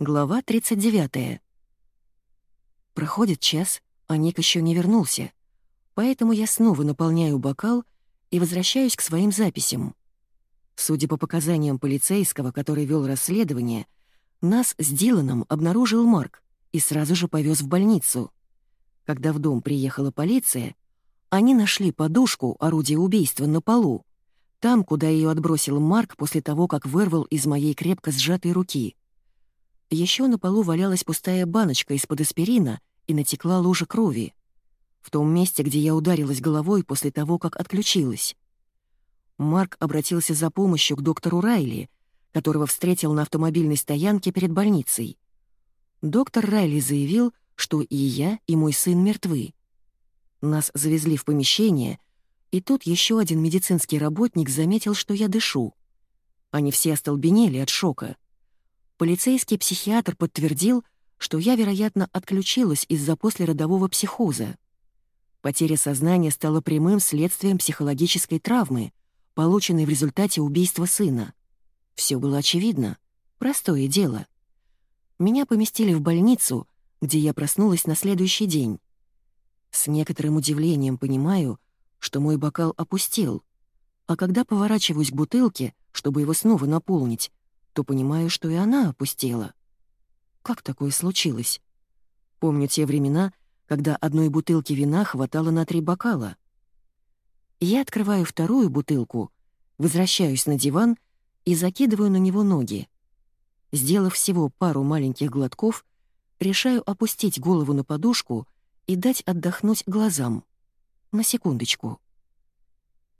Глава 39. Проходит час, а Ник еще не вернулся, поэтому я снова наполняю бокал и возвращаюсь к своим записям. Судя по показаниям полицейского, который вел расследование, нас с Диланом обнаружил Марк и сразу же повез в больницу. Когда в дом приехала полиция, они нашли подушку, орудие убийства, на полу, там, куда ее отбросил Марк после того, как вырвал из моей крепко сжатой руки. Еще на полу валялась пустая баночка из-под аспирина и натекла лужа крови. В том месте, где я ударилась головой после того, как отключилась. Марк обратился за помощью к доктору Райли, которого встретил на автомобильной стоянке перед больницей. Доктор Райли заявил, что и я, и мой сын мертвы. Нас завезли в помещение, и тут еще один медицинский работник заметил, что я дышу. Они все остолбенели от шока. Полицейский психиатр подтвердил, что я, вероятно, отключилась из-за послеродового психоза. Потеря сознания стала прямым следствием психологической травмы, полученной в результате убийства сына. Все было очевидно. Простое дело. Меня поместили в больницу, где я проснулась на следующий день. С некоторым удивлением понимаю, что мой бокал опустел, а когда поворачиваюсь к бутылке, чтобы его снова наполнить, то понимаю, что и она опустела. Как такое случилось? Помню те времена, когда одной бутылки вина хватало на три бокала. Я открываю вторую бутылку, возвращаюсь на диван и закидываю на него ноги. Сделав всего пару маленьких глотков, решаю опустить голову на подушку и дать отдохнуть глазам. На секундочку.